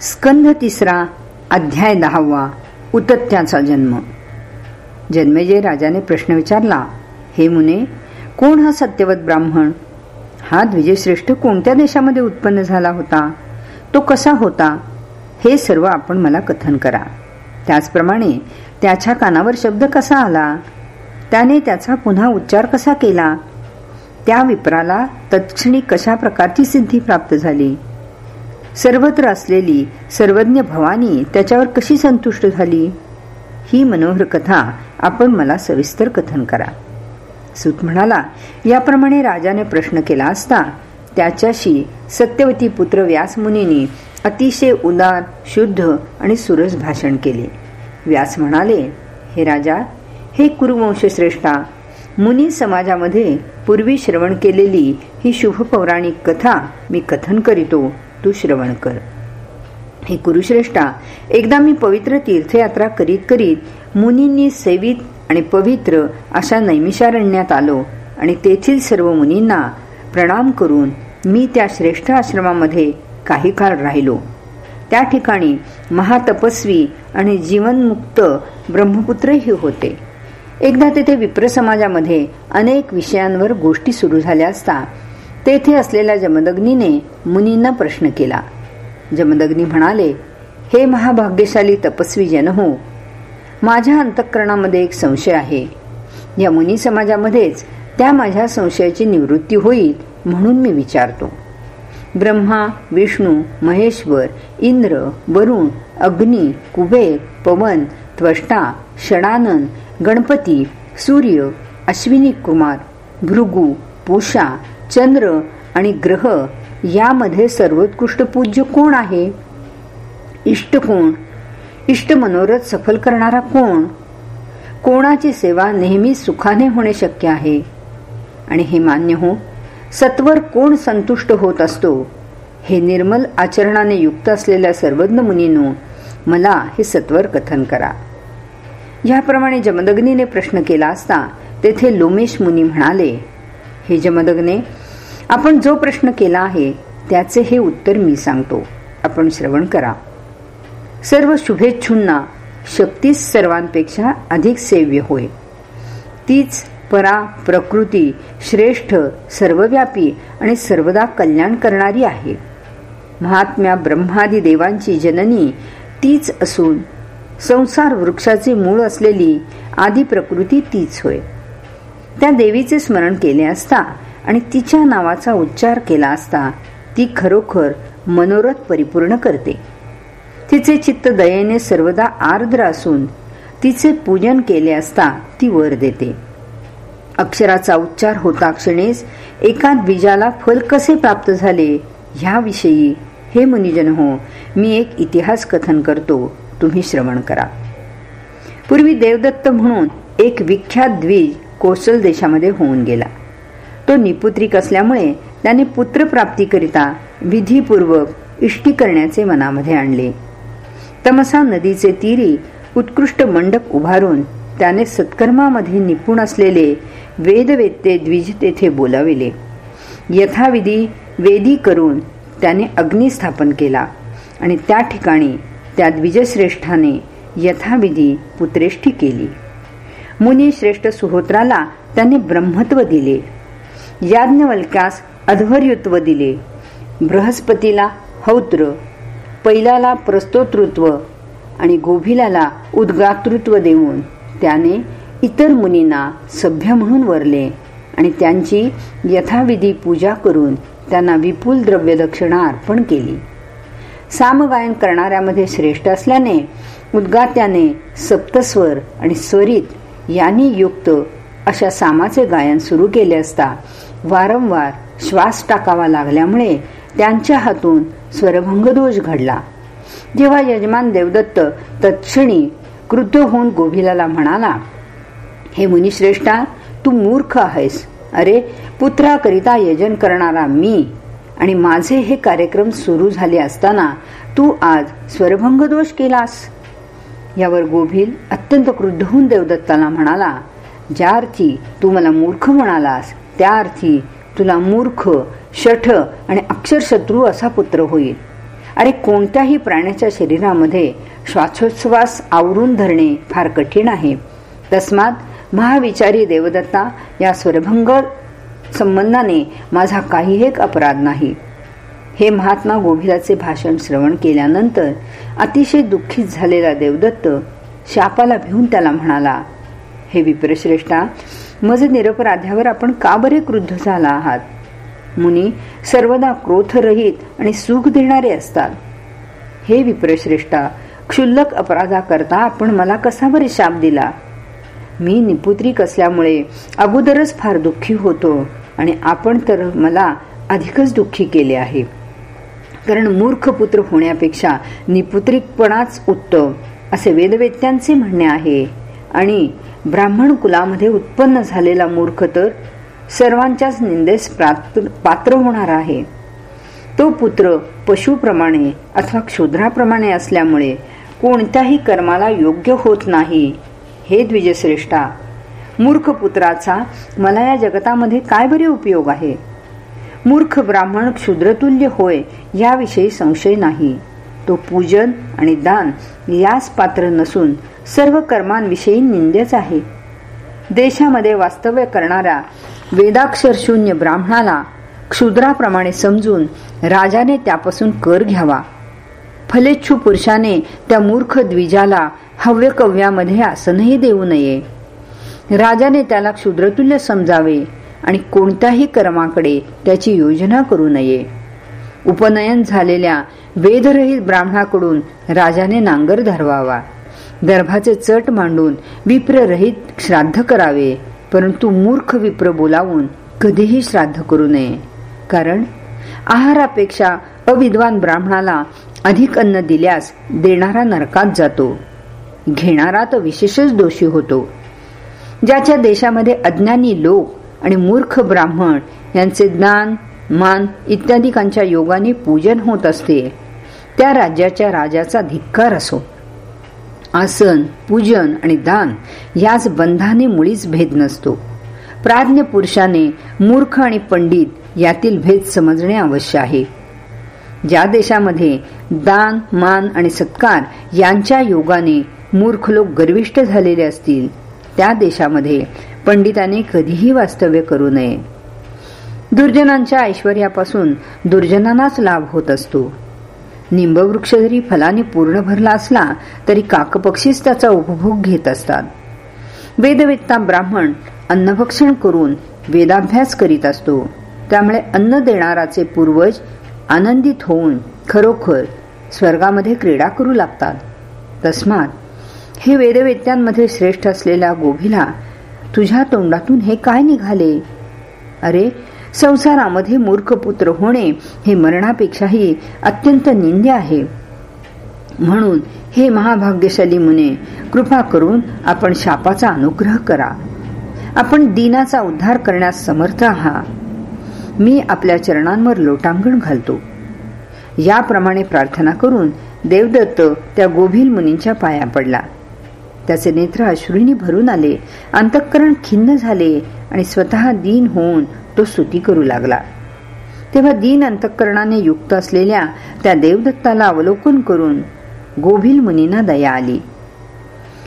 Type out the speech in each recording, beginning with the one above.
स्कंध तिसरा अध्याय दहावा उतत्याचा जन्म. जन्मेजय राजाने प्रश्न विचारला हे मुने कोण हा सत्यवत ब्राह्मण? हा द्विजश्रेष्ठ कोणत्या देशामध्ये उत्पन्न झाला होता? तो कसा होता? हे सर्व आपण मला कथन करा. त्याचप्रमाणे त्याच्या कानावर शब्द कसा आला? त्याने त्याचा पुन्हा उच्चार कसा केला? त्या विप्राला तत्क्षणी कशा प्रकारची सिद्धी प्राप्त झाली? सर्वत्र असलेली सर्वज्ञ भवानी त्याच्यावर कशी संतुष्ट झाली? ही मनोहर कथा आपण मला सविस्तर कथन करा. सुत म्हणाला याप्रमाणे राजाने प्रश्न केला असता त्याच्याशी सत्यवती पुत्र व्यासमुनीने अतिशय उदार शुद्ध आणि सुरस भाषण केले. व्यास म्हणाले हे राजा हे कुरुवंश श्रेष्ठा मुनी समाजामध्ये पूर्वी श्रवण केलेली ही शुभ पौराणिक कथा मी कथन करीतो. तू श्रवण कर. हे कुरुश्रेष्ठा एकदा मी पवित्र तीर्थयात्रा करीत करीत मुनींनी सेवित आणि पवित्र अशा नैमिषारण्यात आलो आणि तेथील सर्व मुनींना प्रणाम करून मी त्या श्रेष्ठ आश्रमामध्ये काही काळ राहिलो. त्या ठिकाणी महातपस्वी आणि जीवनमुक्त ब्रह्मपुत्रही होते. एकदा तेथे विप्र समाजामध्ये अनेक विषयांवर गोष्टी सुरू झाल्या असता तेथे असलेल्या जमदग्नीने मुनींना प्रश्न केला. जमदग्नी म्हणाले हे महाभाग्यशाली तपस्वी जन हो माझ्या अंतःकरणामध्ये एक संशय आहे. या मुनी समाजामध्येच त्या माझ्या संशयाची निवृत्ती होईल म्हणून मी विचारतो. ब्रह्मा विष्णू महेश्वर इंद्र वरुण अग्नी कुबेर पवन त्वष्टा षडानंद गणपती सूर्य अश्विनी कुमार भृगू पूषा चंद्र आणि ग्रह यामध्ये सर्वोत्कृष्ट पूज्य कोण आहे? इष्ट कोण? इष्ट मनोरथ सफल करणारा कोण? कोणाची सेवा नेहमी सुखाने होणे शक्य आहे? आणि हे मान्य हो सत्वर कोण संतुष्ट होत असतो? हे निर्मल आचरणाने युक्त असलेल्या सर्वज्ञ मुनीनो मला हे सत्वर कथन करा. याप्रमाणे जमदग्नीने प्रश्न केला असता तेथे लोमेश मुनी म्हणाले हे जमदग्ने आपण जो प्रश्न केला आहे त्याचे हे उत्तर मी सांगतो. आपण श्रवण करा. सर्व शुभेच्छूंना शक्तीच सर्वांपेक्षा अधिक सेव्य होय. तीच परा प्रकृती श्रेष्ठ सर्वव्यापी आणि सर्वदा कल्याण करणारी आहे. महात्म्या ब्रह्मादी देवांची जननी तीच असून संसार वृक्षाचे मूळ असलेली आदी प्रकृती तीच होय. त्या देवीचे स्मरण केले असता आणि तिच्या नावाचा उच्चार केला असता ती खरोखर मनोरथ परिपूर्ण करते. तिचे चित्त दयेने सर्वदा आर्द्र असून तिचे पूजन केले असता ती वर देते. अक्षराचा उच्चार होता क्षणेस एका द्विजाला फल कसे प्राप्त झाले ह्याविषयी हे मुनिजन हो मी एक इतिहास कथन करतो तुम्ही श्रवण करा. पूर्वी देवदत्त म्हणून एक विख्यात द्विज कोसल देशामध्ये होऊन गेला. तो निपुत्रिक असल्यामुळे त्याने पुत्रप्राप्तीकरिता विधीपूर्वक इष्टी करण्याचे मनामध्ये आणले. तमसा नदीचे तीरी उत्कृष्ट मंडप उभारून त्याने सत्कर्मामध्ये निपुण असलेले वेदवेत्ते द्विज तेथे बोलाविले. यथाविधी वेदी करून त्याने अग्निस्थापन केला आणि त्या ठिकाणी त्या द्विजश्रेष्ठाने यथाविधी पुत्रेष्ठी केली. मुनी श्रेष्ठ सुहोत्राला त्याने ब्रह्मत्व दिले. याज्ञवल्क्यास अध्वर्युत्व दिले. बृहस्पतीला हौत्र पैलाला प्रस्तोतृत्व आणि गोभिलाला उद्गातृत्व देऊन त्याने इतर मुनींना सभ्य म्हणून वरले आणि त्यांची यथाविधी पूजा करून त्यांना विपुल द्रव्य दक्षिणा अर्पण केली. सामगायन करणाऱ्यामध्ये श्रेष्ठ असल्याने उद्गात्याने सप्तस्वर आणि स्वरित यांनी युक्त अशा सामाचे गायन सुरू केले असता वारंवार श्वास टाकावा लागल्यामुळे त्यांच्या हातून स्वरभंगदोष घडला. जेव्हा यजमान देवदत्त तत्क्षणी क्रुद्ध होऊन गोभिलाला म्हणाला हे मुनिश्रेष्ठा तू मूर्ख आहेस. अरे पुत्राकरिता यजन करणारा मी आणि माझे हे कार्यक्रम सुरू झाले असताना तू आज स्वरभंग दोष केलास. यावर गोभिल अत्यंत क्रुद्ध होऊन देवदत्ताला म्हणाला ज्या अर्थी तू मला मूर्ख म्हणालास. त्या अर्थी तुला मूर्ख शठ आणि अक्षरशत्रू असा पुत्र होईल. अरे कोणत्याही प्राण्याच्या शरीरामध्ये श्वासोच्छ्वास आवरून धरणे फार कठीण आहे. तस्मात महाविचारी देवदत्ता या स्वरभंग संबंधाने माझा काही एक अपराध नाही. हे महात्मा गोभिलाचे भाषण श्रवण केल्यानंतर अतिशय दुःखीत झालेला देवदत्त शापाला भिवून त्याला म्हणाला हे विप्रश्रेष्ठा मज निरपराध्यावर आपण का बरे क्रुद्ध झाला आहात? मुनी सर्वदा क्रोधरहित आणि सुख देणारे असतात. हे विप्रश्रेष्ठा क्षुल्लक अपराधाकरता आपण मला कसा बरे शाप दिला? मी निपुत्रिक असल्यामुळे अगोदरच फार दुःखी होतो आणि आपण तर मला अधिकच दुःखी केले आहे. कारण मूर्ख पुत्र होण्यापेक्षा निपुत्रिकपणाच उत्तम असे वेदवेत्यांचे म्हणणे आहे. आणि ब्राह्मण कुलामध्ये उत्पन्न झालेला मूर्ख तर सर्वांच्याच निंदेस पात्र होणार आहे. तो पुत्र पशुप्रमाणे अथवा क्षुद्राप्रमाणे असल्यामुळे कोणत्याही कर्माला योग्य होत नाही. हे द्विजश्रेष्ठा मूर्ख पुत्राचा मला या जगतामध्ये काय बरे उपयोग आहे? मूर्ख ब्राह्मण क्षुद्रतुल्य होय याविषयी संशय नाही. तो पूजन आणि दान यास पात्र नसून सर्व कर्मांविषयी निंदेच आहे. देशामध्ये वास्तव्य करणाऱ्या वेदाक्षर शून्य ब्राह्मणाला क्षुद्राप्रमाणे समजून राजाने त्यापासून कर घ्यावा. फलेच्छू पुरुषाने त्या मूर्ख द्विजाला हव्यकव्यामध्ये आसनही देऊ नये. राजाने त्याला क्षुद्रतुल्य समजावे आणि कोणत्याही कर्माकडे त्याची योजना करू नये. उपनयन झालेल्या वेदरहित ब्राह्मणाकडून राजाने नांगर धरवावा. गर्भाचे चट मांडून विप्ररहित श्राद्ध करावे. परंतु मूर्ख विप्र बोलावून कधीही श्राद्ध करू नये. कारण आहारापेक्षा अविद्वान ब्राह्मणाला अधिक अन्न दिल्यास देणारा नरकात जातो. घेणारा तर विशेषच दोषी होतो. ज्याच्या देशामध्ये अज्ञानी लोक आणि मूर्ख ब्राह्मण यांचे ज्ञान मान इत्यादिकांच्या योगाने पूजन होत असते त्या राज्याच्या राजाचा धिक्कार असो. आसन पूजन आणि दान याच बंधाने मुळीच भेद नसतो. प्राज्ञ पुरुषाने मूर्ख आणि पंडित यातील भेद समजणे आवश्यक आहे. ज्या देशामध्ये दान मान आणि सत्कार यांच्या योगाने मूर्ख लोक गर्विष्ट झालेले असतील त्या देशामध्ये पंडिताने कधीही वास्तव्य करू नये. दुर्जनांच्या ऐश्वर्यापासून दुर्जनांनाच लाभ होत असतो. निंबवृक्ष जरी फलाने पूर्ण भरला असला तरी काकपक्षीच त्याचा उपभोग घेत असतात. वेदवेत्ता ब्राह्मण अन्नभक्षण करून वेदाभ्यास करीत असतो. त्यामुळे अन्न देणाराचे पूर्वज आनंदित होऊन खरोखर स्वर्गामध्ये क्रीडा करू लागतात. तस्मात हे वेदवेत्यांमध्ये श्रेष्ठ असलेल्या गोभीला तुझ्या तोंडातून हे काय निघाले? अरे संसारामध्ये मूर्ख पुत्र होणे हे मरणापेक्षाही अत्यंत निंद्य आहे. म्हणून हे महाभाग्यशाली मुने कृपा करून आपण शापाचा अनुग्रह करा. आपण दिनाचा उद्धार करण्यास समर्थ आहात मी आपल्या चरणांवर लोटांगण घालतो. याप्रमाणे प्रार्थना करून देवदत्त त्या गोभील मुनींच्या पाया पडला. त्याचे नेत्र अश्रुनी भरून आले. अंतःकरण खिन्न झाले आणि स्वतः दीन होऊन तो स्तुती करू लागला. तेव्हा दीन अंतःकरणाने युक्त असलेल्या त्या देवदत्ताला अवलोकन करून गोभील मुनींना दया आली.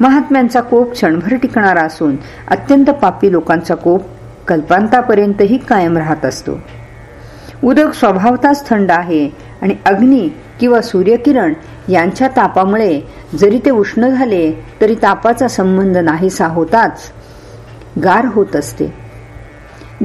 महात्म्यांचा कोप क्षणभर टिकणारा असून अत्यंत पापी लोकांचा कोप कल्पांतापर्यंतही कायम राहत असतो. उदक स्वभावताच थंड आहे आणि अग्नी किंवा सूर्यकिरण यांच्या तापामुळे जरी ते उष्ण झाले तरी तापाचा संबंध नाहीसा होताच गार होत असते.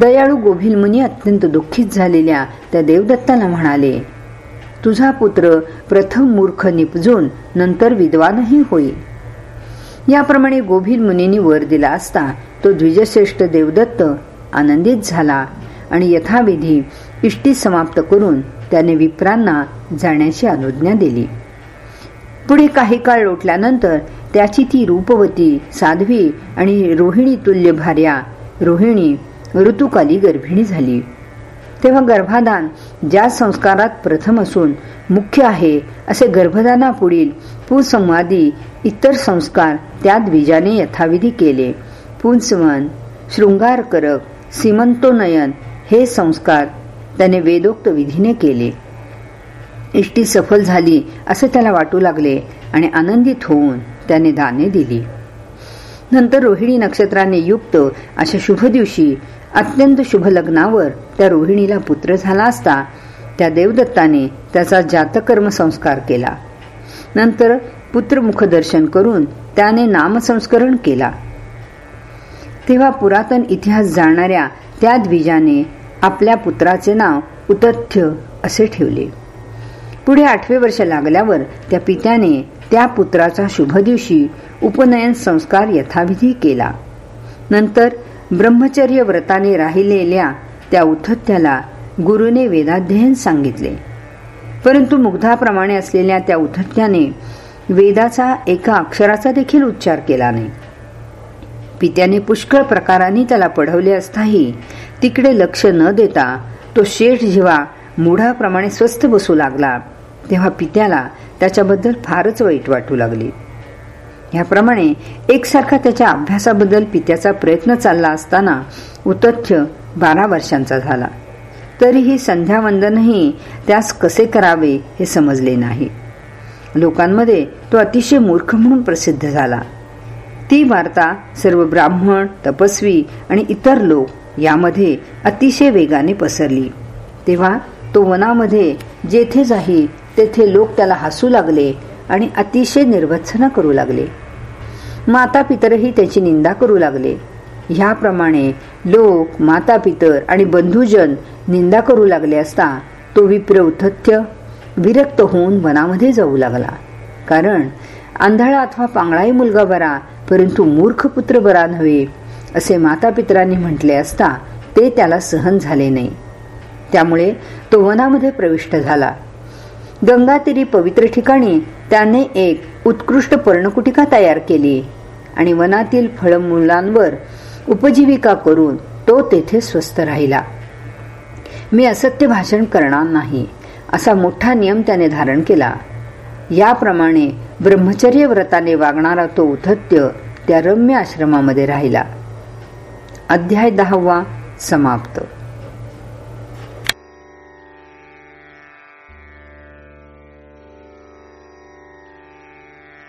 दयाळू गोभिल मुनी अत्यंत दुःखित झालेल्या त्या देवदत्ताला म्हणाले तुझा पुत्र प्रथम मूर्ख निपजून नंतर विद्वानही होईल याप्रमाणे गोभिल मुनींनी वर दिला असता तो द्विजश्रेष्ठ देवदत्त आनंदित झाला आणि यथाविधी इष्टी समाप्त करून त्याने विप्रांना जाण्याची अनुज्ञा दिली. पुढे काही काळ लोटल्यानंतर त्याची ती रूपवती साध्वी आणि रोहिणी तुल्य भार्या रोहिणी ऋतुकाली गर्भिणी झाली. तेव्हा गर्भादान ज्या संस्कारात प्रथम असून मुख्य आहे असे गर्भदानापुढील पुसंवादी इतर संस्कार त्या द्विजाने यथाविधी केले. पुंसवन शृंगार करक सीमंतोनयन हे संस्कार त्याने वेदोक्त विधीने केले. इष्टी सफल झाली असे त्याला वाटू लागले आणि आनंदित होऊन त्याने दाने दिली. नंतर रोहिणी नक्षत्राने युक्त अशा शुभ दिवशी अत्यंत शुभ लग्नावर त्या रोहिणीला पुत्र झाला असता त्या देवदत्ताने त्याचा जातकर्म संस्कार केला. नंतर पुत्रमुख दर्शन करून त्याने नामसंस्करण केला. तेव्हा पुरातन इतिहास जाणाऱ्या त्या द्विजाने आपल्या पुत्राचे नाव उतथ्य असे ठेवले. पुढे आठवे वर्ष लागल्यावर त्या पित्याने त्या पुत्राचा शुभ दिवशी उपनयन संस्कार यथाविधी केला. नंतर ब्रह्मचर्य व्रताने राहिलेल्या त्या उथत्याला गुरुने वेदाध्ययन सांगितले. परंतु मुग्धाप्रमाणे असलेल्या त्या उथत्याने वेदाचा एका अक्षराचा देखील उच्चार केला नाही. पित्याने पुष्कळ प्रकाराने त्याला पढवले असताही तिकडे लक्ष न देता तो शेठ जेव्हा मुढाप्रमाणे स्वस्थ बसू लागला तेव्हा पित्याला त्याच्याबद्दल फारच वाईट वाटू लागली. ह्याप्रमाणे एकसारखा त्याच्या अभ्यासाबद्दल पित्याचा प्रयत्न चालला असताना उतथ्य बारा वर्षांचा झाला. तरीही संध्यावंदनही त्यास कसे करावे हे समजले नाही. लोकांमध्ये तो अतिशय मूर्ख म्हणून प्रसिद्ध झाला. ती वार्ता सर्व ब्राह्मण तपस्वी आणि इतर लोक यामध्ये अतिशय वेगाने पसरली. तेव्हा तो वनामध्ये जेथे जाई तेथे लोक त्याला हसू लागले आणि अतिशय निर्वत्सना करू लागले. माता पितरही त्याची निंदा करू लागले. ह्याप्रमाणे लोक माता पितर आणि बंधुजन निंदा करू लागले असता तो विप्र उथत्य विरक्त होऊन वनामध्ये जाऊ लागला. कारण आंधळा अथवा पांगळाही मुलगा बरा परंतु मूर्ख पुत्र बरा नव्हे असे माता पितरांनी म्हटले असता ते त्याला सहन झाले नाही. त्यामुळे तो वनामध्ये प्रविष्ट झाला. गंगातीरी पवित्र ठिकाणी त्याने एक उत्कृष्ट पर्णकुटिका तयार केली. आणि वनातील फळमुलांवर उपजीविका करून तो तेथे स्वस्थ राहिला. मी असत्य भाषण करणार नाही असा मोठा नियम त्याने धारण केला. याप्रमाणे ब्रह्मचर्य व्रताने वागणारा तो उथत्य त्या रम्य आश्रमामध्ये राहिला. अध्याय दहावा समाप्त.